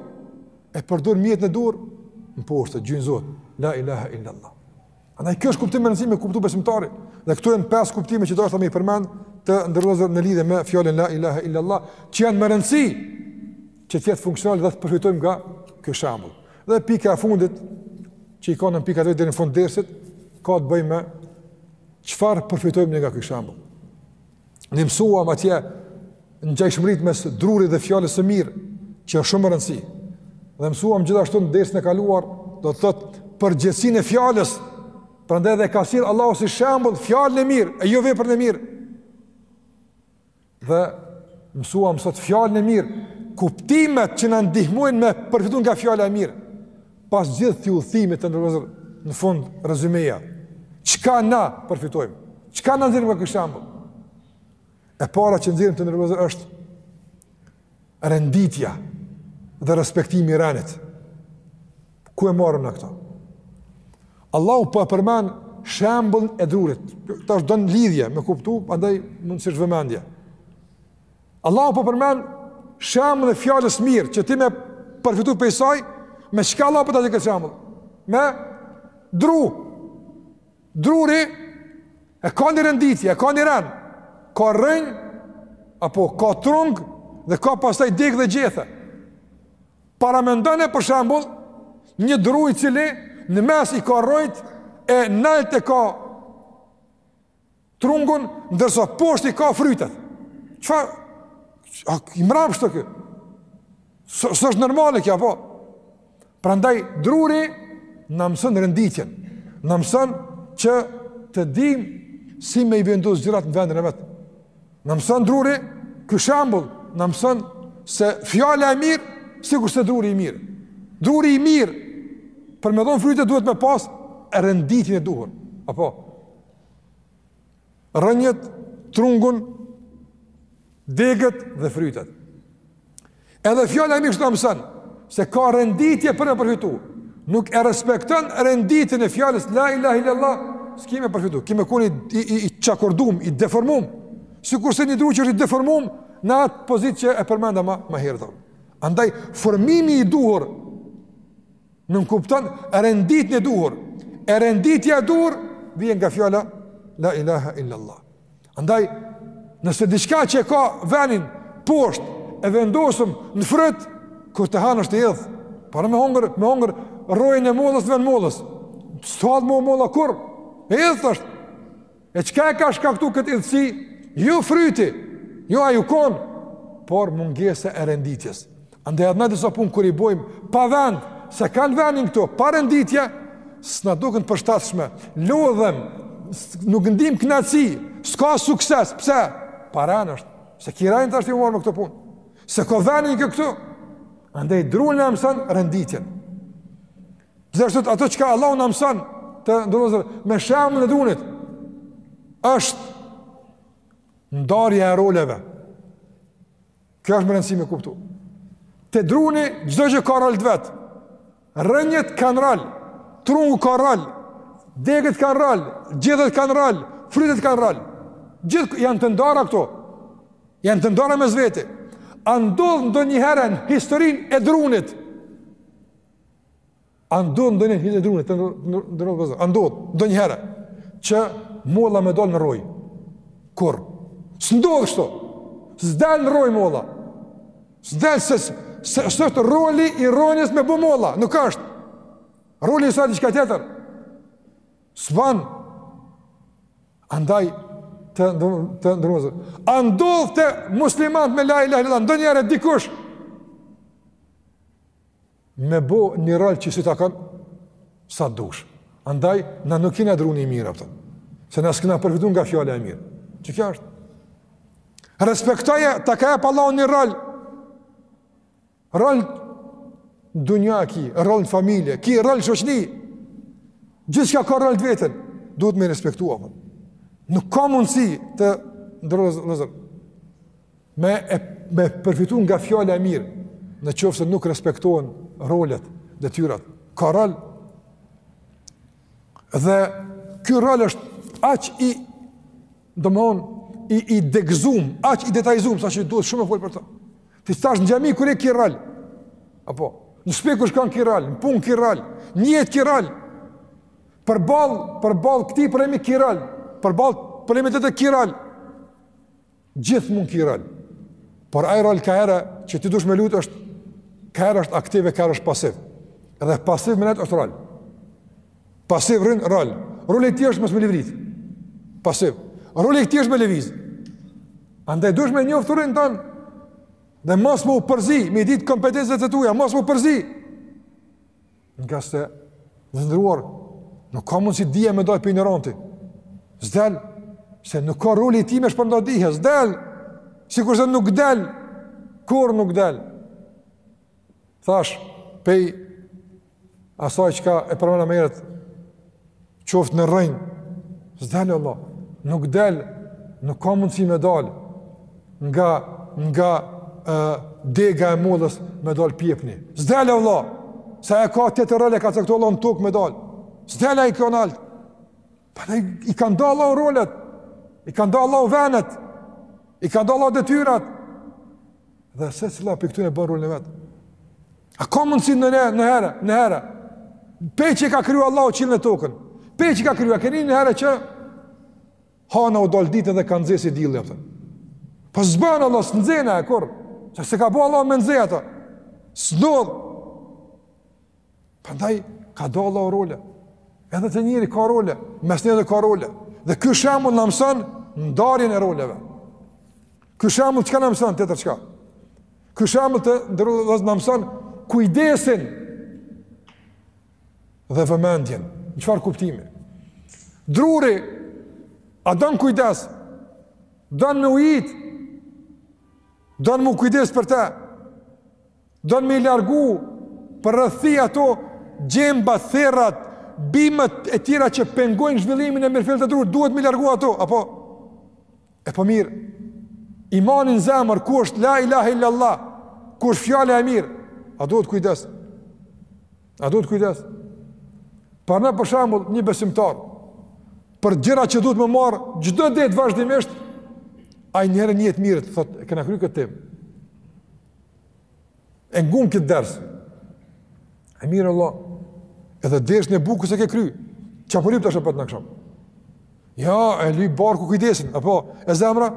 Speaker 1: E përdor mjetin e duhur, mposhtet, gjunjëzohet. La ilaha illa Allah. Andaj kjo është e rëndësishme me kuptu besimtari. Dhe këtu janë pesë kuptime që deshta me i përmend të ndërlozur në lidhje me fjalën la ilaha illa Allah, që janë me rëndësi që të jetë funksional dhe të përfitojmë nga ky shembull. Dhe pika e fundit që i ka nënpikat e veta deri në fund dersit ka të bëjë me Çfarë përfitojmë ne nga ky shembull? Ne mësuam atje ngjashmëritë mes drurit dhe fjalës së mirë, që është shumë rëndësi. Dhe mësuam gjithashtu në dersin e kaluar, do të thotë përgjegjësinë e fjalës, prandaj edhe ka sjellë Allahu si shembull fjalën e mirë, e jo veprën e mirë. Dhe mësuam sot fjalën e mirë, kuptimet që na ndihmojnë me përfitu nga fjala e mirë. Pas gjithë këtij udhëtimit të nderuar vëllezër në fund rezymeja. Çka na përfitojmë? Çka na nxjerrim nga ky shembull? E para që nxjerrim të nderuar vëllezër është renditja dhe respektimi i renit. Ku e morëm na këto? Allahu po e përmend shembullin e drurit. Tash don lidhje me kuptu, andaj mundësisht vëmendje. Allahu po e përmend shembullin e fjalës së mirë që ti me përfitu prej saj, me çka Allahu po ta jep këtë shembull? Me dru. Druri e ka një renditje, e ka një rend, ka rënjë, apo ka trung dhe ka pastaj degë dhe gjethe. Paramendone për shembull një dru i cili në mes i ka rrojt e nalt e ka trungun ndërsa poshtë i ka frytet. Çfarë? I mbrapshtë ky. S'është normale kjo, apo? Prandaj, druri na mëson renditjen, na mëson që të dim si me i vendos gjërat në vendin e vet. Na mëson druri, ky shembull, na mëson se fjala e mirë, sikurse druri i mirë. Druri i mirë, për me dhonë fryte duhet me pas renditjen e duhur. Apo, rrënjët, trungun, degët dhe frytet. Edhe fjala e mirë na mëson, se ka renditje për me përfitu, nuk e respekton renditjen e fjalës, la ilahe illallah, s'ki me përfitu, ki me kon i, i, i çakordum, i deformum, sikurse një dru që është i deformum, në atë pozitë që e përmenda ma, ma herët, Andaj, formimi i duhur, Nënkupton renditjen e duhur. E renditja e duhur vjen nga fjala la ilaha illallah. Andaj nëse diçka që e ka venin poshtë e vendosëm në fryt kur ta han është e idhët. Provo me hongër, me hongër rrojën e mollës n'ven mollës. S'hahet mo molla kur e idhët është. E çka e ka shkaktu këtë idhtësi? Jo fryti, jo ai u kon, por mungesa e renditjes. Andaj edhe na disa punë kur i bojmë, pa vend, s'e kanë vendin këtu, pa renditje, s'na duken të përshtatshme, lodhem, nuk ndim knaqsi, s'ka sukses, pse? Pa rend është, s'e ki rend tash ti me u marrë me këtë punë, s'e ka vendin këtu, andaj druri na e mëson renditjen. Gjithashtu ato çka Allahu na mëson të nderuar vëllezër me shembull e drunit është ndarja e roleve. Kjo është me rëndësi me kuptu. Te druni çdo gjë ka rol të vet. Rrënjët kanë rol, trungu ka rol, degët kanë rol, gjethet kanë rol, frytet kanë rol. Gjithë janë të ndara këto. Janë të ndara mes vete. A ndodh ndonjëherë në historinë e drunit? A ndodh ndonjëherë te druni, të nderuar vëllezër, a ndodh ndonjëherë që molla me dalë në rrojë, kurrë, s'ndodh kështu, s'del në rrojë molla, s'del se, se s'është roli i rrënjës me bo molla, nuk është, roli i saj diçka tjetër, s'ban, andaj, të nderuar, të nderuar vëllezër, a ndodh te muslimanët me la ilahe illallah, ndonjëherë, dikush, me bo një rol që s'i takon? Sa dush. Andaj, na nuk jena druni i mirë, a kupton. Se na s'kina përfitu nga fjala e mirë. Që kjo është? Respektoje, ta ka jep Allahu një rol. Rol në dunja ki, rol në familje ki, rol në shoqni. Gjithçka ka rol të veten, duhet me respektu. Për. Nuk ka mundësi të nderuar vëllezër. Me e me përfitu nga fjala e mirë, në qoftë se nuk respektohen rolet, detyrat. Ka rol. Dhe ky rol është aq i domthon i i degëzum, aq i detajzum saqë duhet shumë me fol për të. Ti thash në xhami kur je ki rol. Apo, në shtëpi kur shkon ki rol, në punë ki rol, në jetë ki rol. Përballë, përballë këtij problemi ki rol, përballë problemit tjetër ki rol. Gjithkund ki rol, por ai rol ka herë që ti dush me lujt është, ka herë është aktiv, e ka herë është pasiv. Edhe pasiv me nejt është rol. Pasiv rrin, rol. Roli i tij është mos me livritë. Pasiv. Roli i tij është me lëviz. Andaj dush me njoft rolin tan. Dhe mos me u përzi, me i ditë kompetencat e tuja, mos me u përzi. Ngase, të nderuar, nuk ka mundësi dije me dalë pej injoranti. S'del, se nuk ka roli i tij me shpërnda dije, s'del, sikurse nuk del, kurrë nuk del. Thash, pej asaj çka e përmena ma herët, Qoftë në rrënjë, s'del o vlla, nuk del, nuk ka mundësi me dalë, nga, nga e, dega e mollës me dalë pjepni. S'del o vlla, se e ka tjetër rol, e ka caktu Allahu në tokë me dalë. S'del ai kah nalt. Pra i ka nda Allahu rolet, i ka nda Allahu venet, i ka nda Allahu detyrat. Dhe secila pej këtyne e bon rolin e vet. A ka mundësi në ne, në herë, në herë, pe që ka kriju Allahu qillin e tokën, pe që ka kriju, a keni në herë që, hana u dalë ditën dhe ka nxe si dilli, jepëtën. Po s'ban Allah s'nxen ajo kurr. Se s'e ka bo Allah me nxe ato. S'ndodh. Prandaj ka do Allah role. Edhe te njeri ka role, mes neve ka role. Dhe ky shembull na mëson ndarjen e roleve. Ky shembull çka na mëson tjetër çka? Ky shembull të ndërrojë vëzë na mëson kujdesin dhe vëmendjen. Në çfarë kuptimi? Druri a don kujdes? Don me ujit? Don me u kujdes për të? Don me i largu përreth tij ato gjemba, therrat, bimët e tjera që pengojnë zhvillimin e mirëfilltë të drurit, duhet me i largu ato, apo E po mirë, imani n'zemër, ku është la ilahe illallah, ku është fjala e mirë, a duhet kujdes? A duhet kujdes? Po na për shembull një besimtar, për gjëra që duhet me marrë, çdo ditë vazhdimisht, ai një herë n'jetë mirret, thotë, e kena kry këtë temë. E ngum këtë ders. E mirë Allah, edhe dersin e bukës e ke kry. Ça po lyp tash apet në këshëm? Ja, e lyp barku kujdesin, apo, e zemra?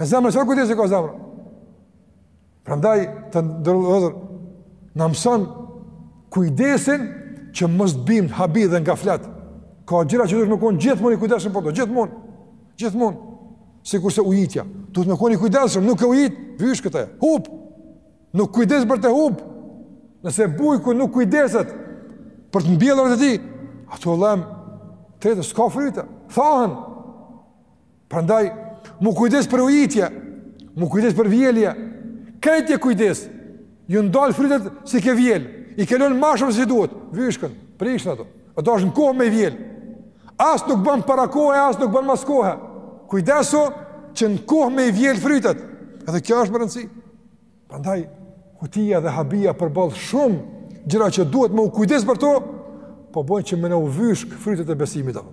Speaker 1: E zemra, çfarë kujdesi ka zemra? Prandaj, të nderuar, na mëson kujdesin që mos t'bim n'habi dhe n'gaflet. Ka gjëra që duhet me konë gjithmonë i kujdesshëm për to, gjithmonë. Gjithmonë, sikurse ujitja, duhet me kon i kujdesshëm, nuk e ujit, vyshket, hup, nuk kujdes për të hup, nëse bujku nuk kujdeset për të mbjellurat e tij, ato lem, treten, s'ka fryte, thahen, prandaj, m'u kujdes për ujitje, m'u kujdes për vjelje, krejt kjo kujdes, Ju ndal frytet s'i ke vjel. I ke lënë ma shumë se si duhet. Vyshken, prishen ato. Ato është në kohë me i vjel. As nuk bën para kohe, as nuk bën mas kohe. Kujdesu që në kohë me i vjel frytet. Edhe kjo është me rëndësi. Prandaj hutia dhe habia përball shumë gjëra që duhet me u kujdes për to, po bojnë që me na u vyshk frytet e besimit apo.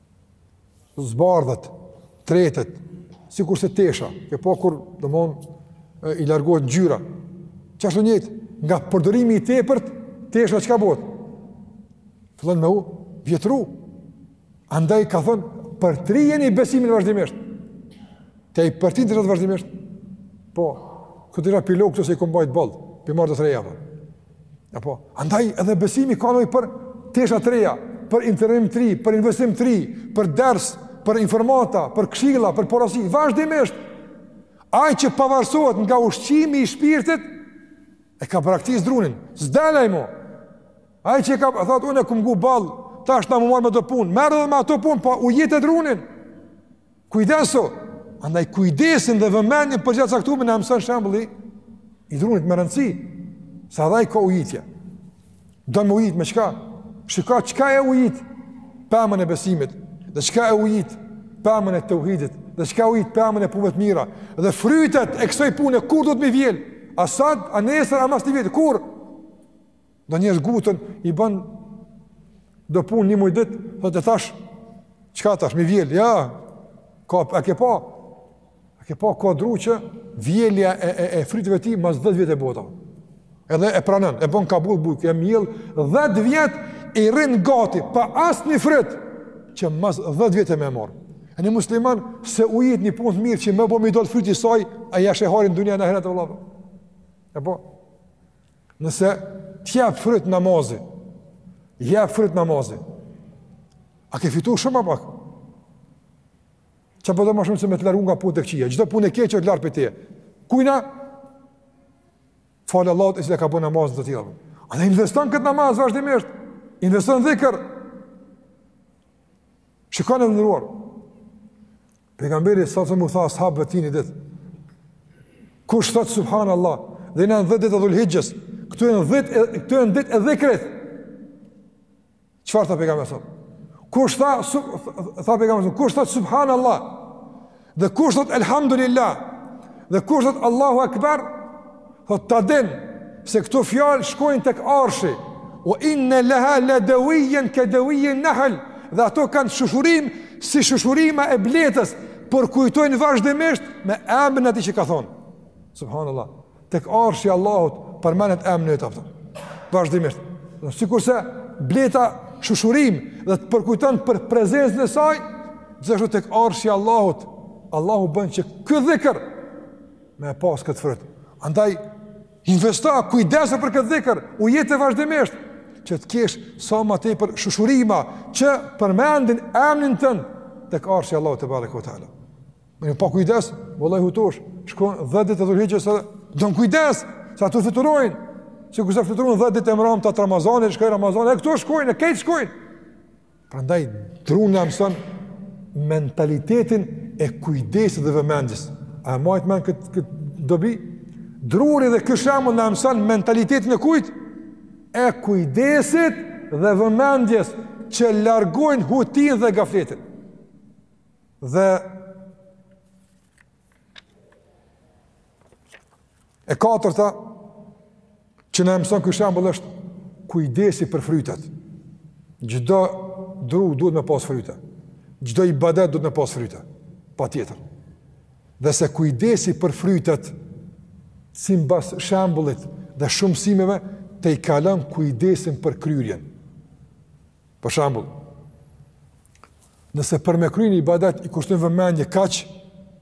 Speaker 1: zbardhet, tretet, sikurse tesha, e ke pa kur, domethon, i largohet ngjyra. Qashtu njëjtë, nga përdorimi i tepërt, tesha çka bohet? Fillon me u vjetru. Andaj ka thënë, përtërijeni besimin vazhdimisht. Ti i përtrin teshat vazhdimisht? Po, këto tesha po i lo këtu se i kom bajt boll, po i marr do të reja, për. Apo, andaj edhe besimi ka nevojë për tesha të reja, për internim të ri, për investim të ri, për ders, për informata, për këshilla, për porosi, vazhdimisht. Ai që pavarësohet nga ushqimi i shpirtit e ka braktis drunin, s'dalaj më. Ai që ka thotë unë e kum ngu boll, tash na m'u marr me ato punë, merru edhe me ato punë, po ujite drunin. Kujdesu, andaj kujdesin dhe vëmendjen për gja të caktume na mëson shembulli i drunit me rëndësi, se edhe ai ka ujitje. Don me ujit me çka? Shiko çka e ujit pemën e besimit, dhe çka e ujit pemën e teuhidit, dhe çka e ujit pemën e punëve të mira, dhe frytet e kësaj pune, kur duhet me i vjel, a sot, a nesër, a mas një vjeti, kur? Do njerëz nguten, i bën do punë një muj dit, edhe tash, çka tash, me i vjel, ja, ka, a ke pa, a ke pa ka dru që vjelja e, e, e fryteve të tij mas 10 vjete bohet. Edhe e pranon, e bën kabull bujku, e mjell, 10 vjet i rrin gati, pa asnjë fryt, që mas 10 vjete me marrë. E një musliman, s'e ujit një punë të mirë, që me bo me i dal fryti i saj, a ja sheh hajrin dunja n'ahiret e vëllavë. E po, Nëse të jep fryt namazi, jep fryt namazi. A ke fituar shumë apo pak? Çfarë po do më shumë se me të largu nga punë të këqija? Çdo punë e keqe është larg prej teje. Kujna falë Allahut i cili ka bën namazin të tillë. A edhe investon këtë namaz vazhdimisht? Investon dhikr. Shikoni të nderuar, pejgamberi alejhi selam u tha ashabëve të tij një dit, kush thot subhan Allah, dhe jena në dhet ditët e dhul hixhes, këto janë dhet, këto janë ditët e dhikrit, çfarë tha pejgamberi alejhi selam? Kush tha, sub, tha pejgamberi alejhi selam, kush thot subhan Allah, Dhe kush thot elhamdulillah dhe kush thot Allahu akbar, thot ta din se këto fjalë shkojnë tek arshi. Wa inna laha la dawiyan ka dawiyin nahl, dhe ato kanë shushurim si shushurima e bletës, përkujtojnë vazhdimisht me emrin atij që ka thon. Subhanallah. Tek arshi i Allahut përmendet emri i tij apo. Vazhdimisht. Sikurse bleta shushurim dhe të përkujton për prezencën e saj, gjithashtu tek arshi i Allahut, Allahu bën që ky dhikr me pas këtë fryt. Andaj investo, kujdesu për këtë dhikr, ujite vazhdimisht që të kesh sa më tepër shushurima që përmendin emrin tënd tek arshi i Allahut tebareke ue teala. Me pa kujdes, vëllai hutohesh, shkon 10 ditë të dhulhixhes, don kujdes, sa të fluturojnë. Sikur fluturun 10 ditë e mramta të Ramazanit, shkoi Ramazani, këto shkojnë, këto shkojnë. Prandaj druni na mëson mentalitetin e kujdesit dhe vëmendjes. A e mbajtët mend këtë kët dobi? Druri dhe ky shembull na mëson mentalitetin e kujt? E kujdesit dhe vëmendjes që largojnë hutin dhe gafletin. Dhe e katërta që na mëson ky shembull është kujdesi për frytet. Çdo dru duhet me pas fryte. Çdo ibadet duhet me pas fryte. Patjetër. Dhe se kujdesi për frytet, simbas shembullit dhe shumësimeve, tejkalon kujdesin për kryerjen. Për shembull, Nëse për me kry një ibadet i kushtojmë vëmendje kaq,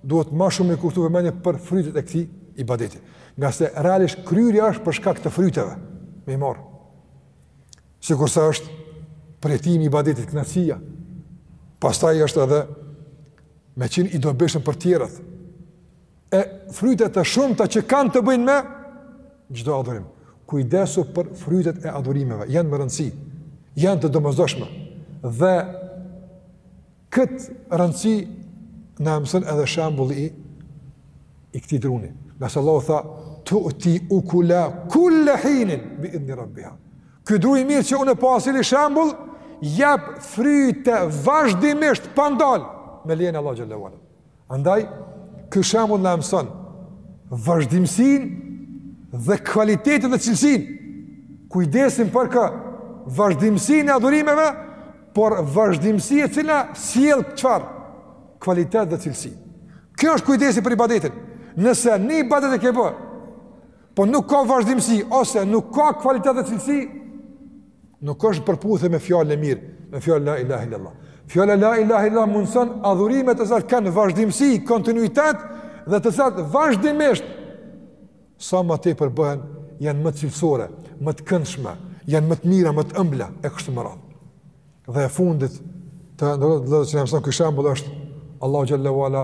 Speaker 1: duhet ma shumë me i kushtu vëmendje për frytet e këtij ibadeti. Ngase realisht kryerja është për shkak të fryteve. Me i marr. Sikurse është përjetimi i ibadetit, kënaqësia. Pastaj është edhe me qenë i dobishëm për tjerët. e fryte të shumta që kanë të bëjnë me çdo adhurim. Kujdesu për frytet e adhurimeve, janë me rëndësi, janë të domosdoshme. Dhe kët rëndësi na mëson edhe shembulli i i këtij druni. Ngase Allahu tha, tu'ti ukulaha kulle hinin, bi idhni rabbiha. Ky dru i mirë që unë po e sjelli shembull, jep fryte vazhdimisht pa ndal, me lejen e Allahut xhele ue ala. Andaj, ky shembull na mëson vazhdimësinë dhe kvalitetin dhe cilësinë. Kujdesin për kë? Vazhdimësinë e adhurimeve, por vazhdimësi e cila sjell çfarë? Kvalitet dhe cilësi. Kjo është kujdesi për ibadetin. Nëse një ibadet e ke bë, po nuk ka vazhdimësi ose nuk ka kvalitet dhe cilësi, Nuk është në përputhje me fjalën e mirë, me fjalën la ilaha illallah. Fjala la ilaha illallah mundëson adhurime të cilat kanë vazhdimësi, kontinuitet dhe të cilat vazhdimisht sa më tepër bëhen janë më cilësore, më të këndshme, janë më të mira, më të ëmbla e kështu me radhë. Dhe e fundit të nderuar vëllezër që na mëson ky shembull është Allahu xhele ue ala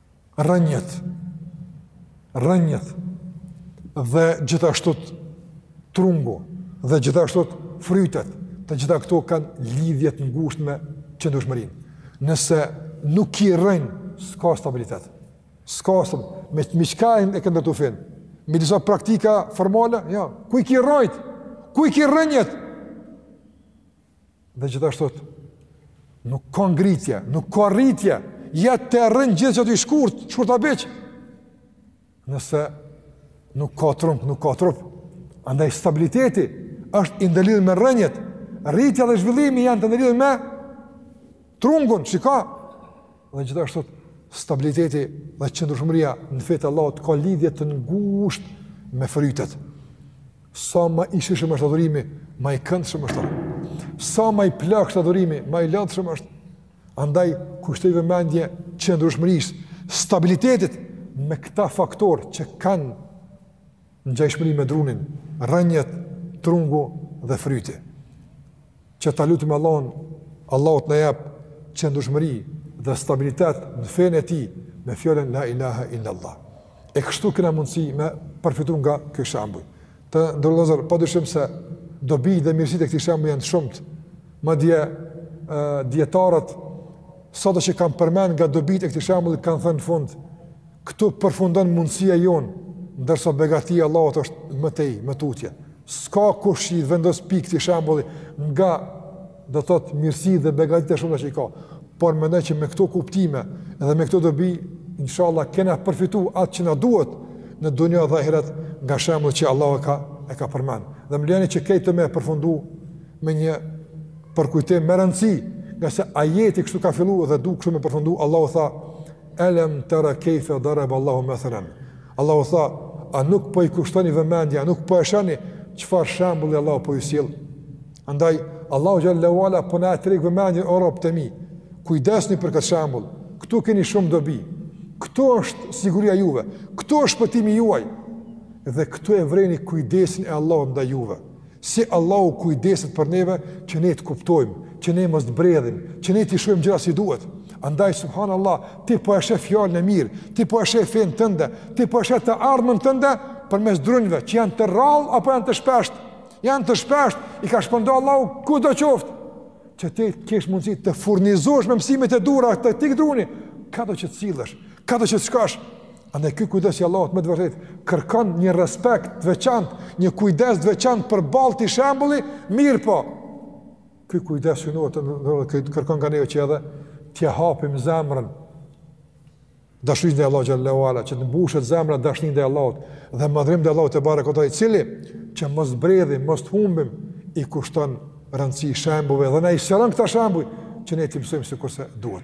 Speaker 1: rrënjët, rrënjët dhe gjithashtu trungu dhe gjithashtu frytet, të gjitha këto kanë lidhje të ngushtë me qëndrueshmërinë. Nëse nuk ki rrënjë, s'ka stabilitet. S'ka sëm, me me çka i qëndron tufanit. Me disa praktika formale, jo, ku i ki rrojt? Ku i ki rrënjët? Dhe gjithashtu nuk ka ngritje, nuk ka rritje, i jet rrënja gjithçka e shkurt, shkurtabiq, nëse nuk ka trung, nuk ka trup, andaj stabiliteti është i ndërlidhur me rrënjët, rritja dhe zhvillimi janë të ndërlidhur me trungun, që ka, Dhe gjithashtu stabiliteti dhe qëndrueshmëria në fe të Allahut ka lidhje të ngushtë me frytet. Sa ma i shijshëm është adhurimi, ma i këndshëm është. Sa ma i pak është adhurimi, ma i lodhshëm është. Andaj kushtoji vëmendje qëndrueshmërisë, stabilitetit me këta faktorë që kanë ngjashmëri me drunin, rrënjët, trungu dhe fryti. Që ta lutim Allahun, Allahu të na jap qëndrueshmëri dhe stabilitet në fenë e tij me fjalën la ilaha illa allah. E kështu kena mundësi me përfitu nga ky shembull. Të nderuar, pa dyshim se dobitë dhe mirësitë e këtij shembulli janë të shumta. Madje dijetarët sado që kanë përmend nga dobitë e këtij shembulli kanë thënë në fund Këtu përfundon mundësia jonë, ndërsa begatia e Allahut është më tej, më tutje. S'ka kush i vendos pikë këtij shembulli nga do të thotë mirësitë dhe begatitë e shumta që i ka. Por mendoj që me këto kuptime dhe me këto dobi, inshallah kena përfitu atë që na duhet në dunja dhe ahiret nga shembulli që Allahu e ka, e ka përmend. Dhe më lejoni që këtë me përfundu me një përkujtim me rëndësi, ngase ajeti kështu ka fillu dhe du kështu me përfundu, Allahu tha: Elem tara kejfe darabe Allahu methelen. Allahu tha, a nuk po i kushtoni vëmendje, a nuk po e shihni, çfarë shembulli Allahu po ju sjell. Andaj, Allahu xhelle ve ala po na e tërheq vëmendjen o robt e mi, kujdesni për këtë shembul, këtu keni shumë dobi, këtu është siguria juve, këtu është shpëtimi juaj, dhe këtu e vëreni kujdesin e Allahut ndaj juve. Si Allahu kujdeset për neve që ne të kuptojmë, që ne mos të bredhim, që ne t'i shohim gjërat si duhet. Andaj subhanallahu, ti po e sheh fjalën e mirë, ti po e sheh fenë tënde, ti po e sheh të ardhmën tënde përmes drunjve që janë të rrallë apo janë të shpeshtë. Janë të shpeshtë, i ka shpërnda Allahu kudo qoftë që ti të kesh mundësi të furnizohesh me mësimet e duhura të këtij druni, kado që të sillesh, kado që të shkosh, Andaj ky kujdes i Allahut me të vërtetë kërkon një respekt të veçantë, një kujdes të veçantë përballë këtij shembulli, mirëpo ky kujdes kërkon nga ne që edhe t'ia hapim zemrën. Dashurisë së Allahut xhelle ve ala që të mbushet zemra dashuri ndaj Allahut dhe madhërim ndaj Allahut tebareke ve teala i cili që mos bredhim, mos të humbim i kushton rëndësi shembujve dhe na i sqaron këta shembuj që ne t'i mësojmë sikurse duhet.